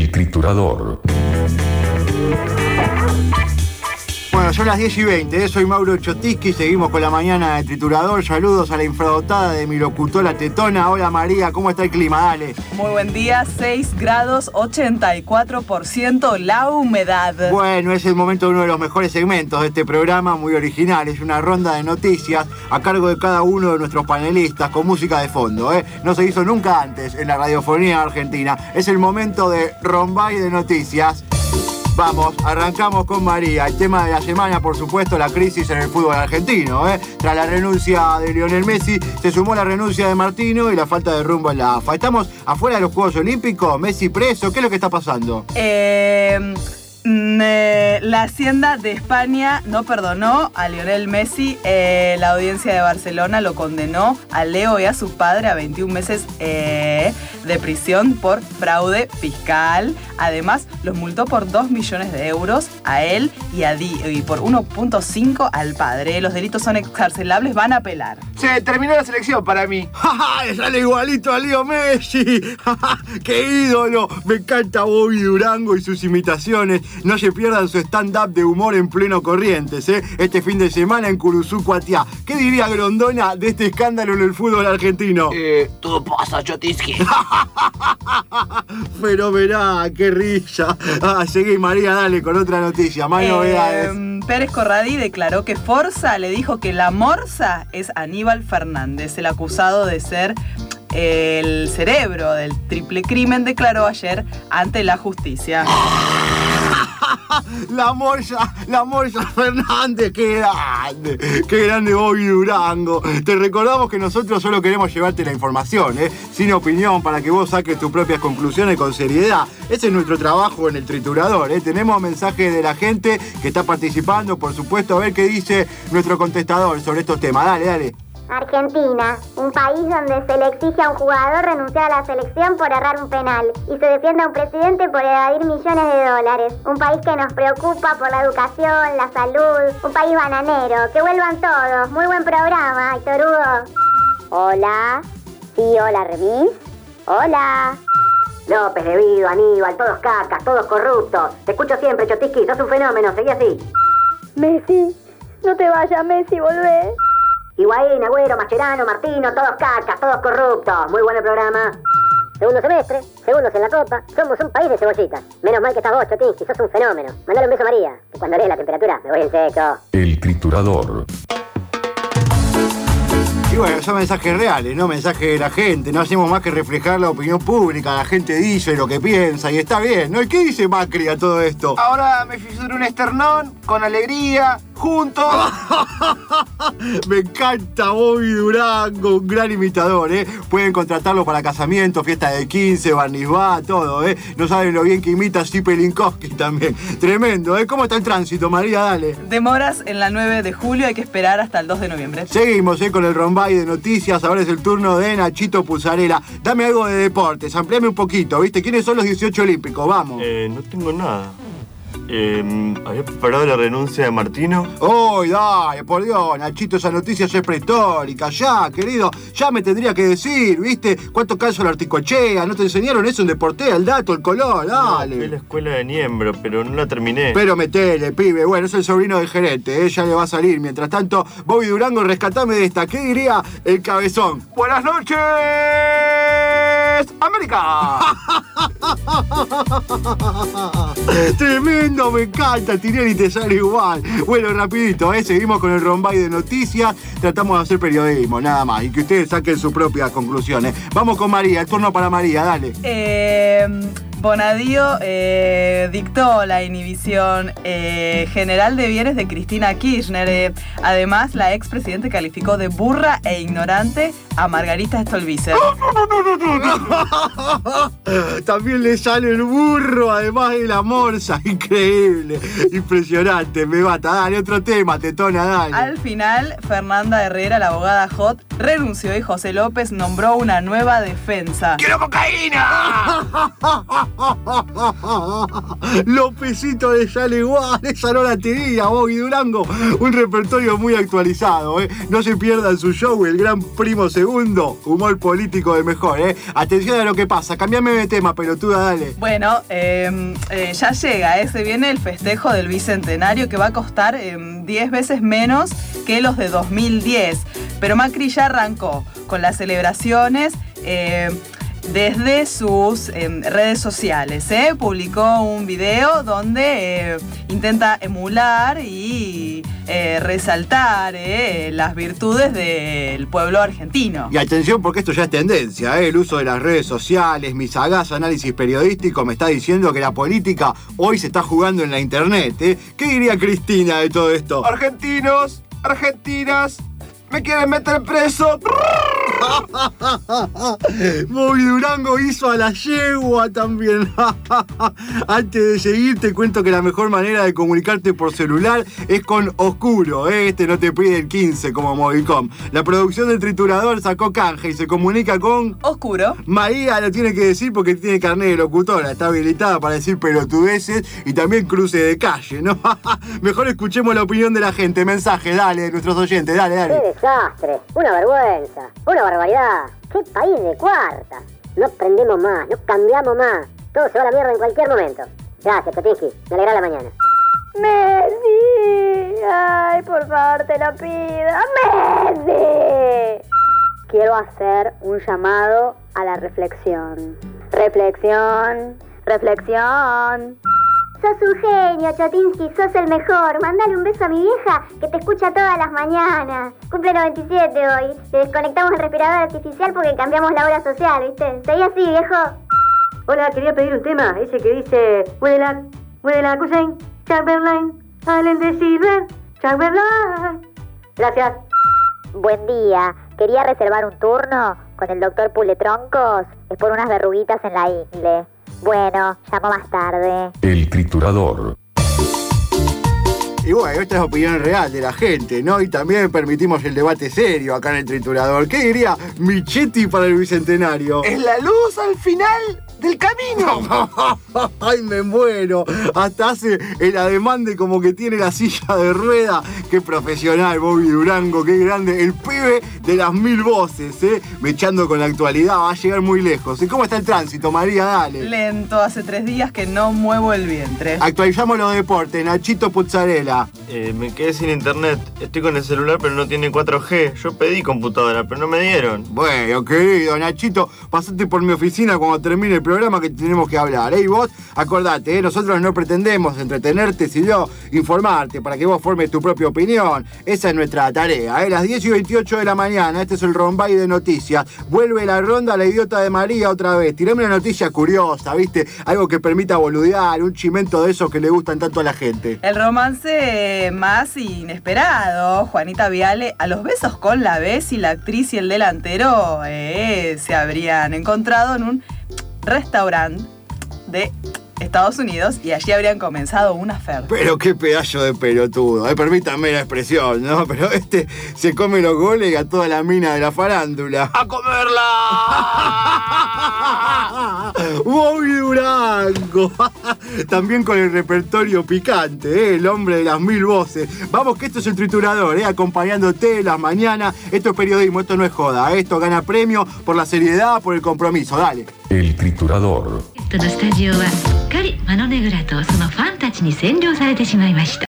El triturador. Bueno, son las 10 y 20, ¿eh? soy Mauro Chotisky, seguimos con la mañana de Triturador. Saludos a la infradotada de mi locutora tetona. Hola María, ¿cómo está el clima? Dale. Muy buen día, 6 grados 84% la humedad. Bueno, es el momento de uno de los mejores segmentos de este programa, muy original. Es una ronda de noticias a cargo de cada uno de nuestros panelistas con música de fondo. ¿eh? No se hizo nunca antes en la radiofonía argentina. Es el momento de Rombay de Noticias. Vamos, arrancamos con María. El tema de la semana, por supuesto, la crisis en el fútbol argentino. ¿eh? Tras la renuncia de Lionel Messi, se sumó la renuncia de Martino y la falta de rumbo en la AFA. ¿Estamos afuera de los Juegos Olímpicos? ¿Messi preso? ¿Qué es lo que está pasando? Eh, la Hacienda de España no perdonó a Lionel Messi. Eh, la audiencia de Barcelona lo condenó a Leo y a su padre a 21 meses eh, de prisión por fraude fiscal. Además, los multó por 2 millones de euros a él y, a Di- y por 1.5 al padre. Los delitos son excarcelables, van a apelar. Se terminó la selección para mí. ¡Ja, Le sale igualito a Leo Messi. ¡Ja, ja! ¡Qué ídolo! Me encanta Bobby Durango y sus imitaciones. No se pierdan su stand-up de humor en pleno Corrientes, ¿eh? Este fin de semana en Curuzú, Cuatiá. ¿Qué diría Grondona de este escándalo en el fútbol argentino? Eh, todo pasa, Chotisky. Fenomenal, qué risa. Ah, seguí, María, dale con otra noticia. Más novedades. Eh, Pérez Corradi declaró que Forza le dijo que la morsa es Aníbal Fernández, el acusado de ser el cerebro del triple crimen, declaró ayer ante la justicia. La Morsa, la Morsa Fernández, qué grande, qué grande Bobby Durango. Te recordamos que nosotros solo queremos llevarte la información, ¿eh? sin opinión, para que vos saques tus propias conclusiones con seriedad. Ese es nuestro trabajo en el triturador. ¿eh? Tenemos mensajes de la gente que está participando, por supuesto, a ver qué dice nuestro contestador sobre estos temas. Dale, dale. Argentina, un país donde se le exige a un jugador renunciar a la selección por errar un penal y se defiende a un presidente por evadir millones de dólares. Un país que nos preocupa por la educación, la salud, un país bananero. Que vuelvan todos. Muy buen programa, Héctor Hugo. Hola. Sí, hola, Remis. Hola. López, Debido, Aníbal, todos cacas, todos corruptos. Te escucho siempre, Chotisky, sos un fenómeno, seguí así. Messi, no te vayas, Messi, volvé. Higuaín, Agüero, Mascherano, Martino, todos cacas, todos corruptos. Muy bueno el programa. Segundo semestre, segundos en la copa, somos un país de cebollitas. Menos mal que estás vos, Chotisky, sos un fenómeno. Mandale un beso a María, que cuando lee la temperatura me voy en seco. El triturador. Y bueno, son mensajes reales, ¿no? Mensajes de la gente. No hacemos más que reflejar la opinión pública. La gente dice lo que piensa y está bien, ¿no? ¿Y qué dice Macri a todo esto? Ahora me fisuré un esternón, con alegría, juntos. Me encanta Bobby Durango, un gran imitador, ¿eh? Pueden contratarlo para casamiento, fiesta de 15, barnizbá, todo, ¿eh? No saben lo bien que imita Zipelinkowski también. Tremendo, ¿eh? ¿Cómo está el tránsito, María? Dale. Demoras en la 9 de julio, hay que esperar hasta el 2 de noviembre. Seguimos ¿eh? con el Rombay de noticias. Ahora es el turno de Nachito Pulsarela. Dame algo de deportes, ampliame un poquito, ¿viste? ¿Quiénes son los 18 olímpicos? Vamos. Eh, no tengo nada. Eh, ¿Había preparado la renuncia de Martino? ¡Uy, dale, por Dios, Nachito, esa noticia ya es prehistórica, ya, querido, ya me tendría que decir, ¿viste? ¿Cuánto calzo la articochea? ¿No te enseñaron eso en Deportea, el dato, el color? Fui a la Dale. escuela de Niembro, pero no la terminé. Pero metele, pibe, bueno, es el sobrino del gerente, ¿eh? ya le va a salir. Mientras tanto, Bobby Durango, rescatame de esta. ¿Qué diría el cabezón? Buenas noches, América. Tremendo, me encanta, Tinelli te sale igual. Bueno, rapidito, ¿eh? seguimos con el Rombay de noticias, tratamos de hacer periodismo, nada más, y que ustedes saquen sus propias conclusiones. Vamos con María, el turno para María, dale. Eh, Bonadío eh, dictó la inhibición eh, general de bienes de Cristina Kirchner. Eh, además, la expresidente calificó de burra e ignorante a Margarita Stolbizer. También le sale el burro, además de la morsa, increíble, impresionante, me mata. Dale, otro tema, tetona, dale. Al final, Fernanda Herrera, la abogada Hot, renunció y José López nombró una nueva defensa. ¡Quiero cocaína! Los pesitos de sale igual, esa no la tenía, Boggy Durango. Un repertorio muy actualizado, ¿eh? No se pierdan su show, el gran primo segundo. Humor político de mejor, ¿eh? Atención a lo que pasa, cambiame de tema, pelotuda, dale. Bueno, eh, eh, ya llega, ¿eh? se viene el festejo del bicentenario que va a costar eh, 10 veces menos que los de 2010. Pero Macri ya arrancó con las celebraciones. eh, desde sus eh, redes sociales. ¿eh? Publicó un video donde eh, intenta emular y eh, resaltar eh, las virtudes del pueblo argentino. Y atención porque esto ya es tendencia, ¿eh? el uso de las redes sociales, mi sagaz análisis periodístico me está diciendo que la política hoy se está jugando en la internet. ¿eh? ¿Qué diría Cristina de todo esto? Argentinos, argentinas, me quieren meter preso. Bobby Durango hizo a la yegua también. Antes de seguir, te cuento que la mejor manera de comunicarte por celular es con Oscuro. ¿eh? Este no te pide el 15 como Movicom. La producción del triturador sacó canje y se comunica con. Oscuro. María lo tiene que decir porque tiene carnet de locutora, está habilitada para decir pelotudeces y también cruce de calle, ¿no? Mejor escuchemos la opinión de la gente. Mensaje, dale, de nuestros oyentes, dale, ¡Qué dale. desastre! Una vergüenza, una ¡Qué país de cuarta! No aprendemos más, no cambiamos más. Todo se va a la mierda en cualquier momento. Gracias, Petinsky. Me alegra la mañana. Messi, ay, por favor, te lo pido. Messi. Quiero hacer un llamado a la reflexión. Reflexión, reflexión. Sos un genio, Chotinsky, sos el mejor. Mándale un beso a mi vieja que te escucha todas las mañanas. Cumple 97 hoy. Le desconectamos el respirador artificial porque cambiamos la hora social, ¿viste? Seguí así, viejo. Hola, quería pedir un tema, ese que dice Muela, Muela Cousin, Chamberlain, Allen de Silver, Chamberlain. Gracias. Buen día. Quería reservar un turno con el doctor Puletroncos. Es por unas verruguitas en la ingle. Bueno, llamo más tarde. El triturador. Y bueno, esta es la opinión real de la gente, ¿no? Y también permitimos el debate serio acá en el triturador. ¿Qué diría Michetti para el bicentenario? Es la luz al final del camino. Ay, me muero. Hasta hace el ademán de como que tiene la silla de rueda. Qué profesional, Bobby Durango, qué grande. El pibe de las mil voces, ¿eh? Mechando con la actualidad, va a llegar muy lejos. ¿Y cómo está el tránsito, María? Dale. Lento, hace tres días que no muevo el vientre. Actualizamos los deportes. Nachito Eh, me quedé sin internet. Estoy con el celular, pero no tiene 4G. Yo pedí computadora, pero no me dieron. Bueno, querido Nachito, pasate por mi oficina cuando termine el programa que tenemos que hablar. ¿eh? Y vos, acordate, ¿eh? nosotros no pretendemos entretenerte, sino informarte para que vos formes tu propia opinión. Esa es nuestra tarea. ¿eh? Las 10 y 28 de la mañana, este es el Rombay de noticias. Vuelve la ronda la idiota de María otra vez. Tirame una noticia curiosa, ¿viste? Algo que permita boludear, un chimento de esos que le gustan tanto a la gente. El romance más inesperado, Juanita Viale, a los besos con la Bessi, la actriz y el delantero eh, se habrían encontrado en un restaurante de Estados Unidos y allí habrían comenzado una oferta. Pero qué pedazo de pelotudo, eh, permítanme la expresión, ¿no? Pero este se come los goles y a toda la mina de la farándula. ¡A comerla! Bobby Durango. También con el repertorio picante, ¿eh? el hombre de las mil voces. Vamos que esto es el triturador, ¿eh? acompañándote las mañanas. Esto es periodismo, esto no es joda. ¿eh? Esto gana premio por la seriedad, por el compromiso. Dale. El triturador. のスタジオはすっかりマノネグラとそのファンたちに占領されてしまいました。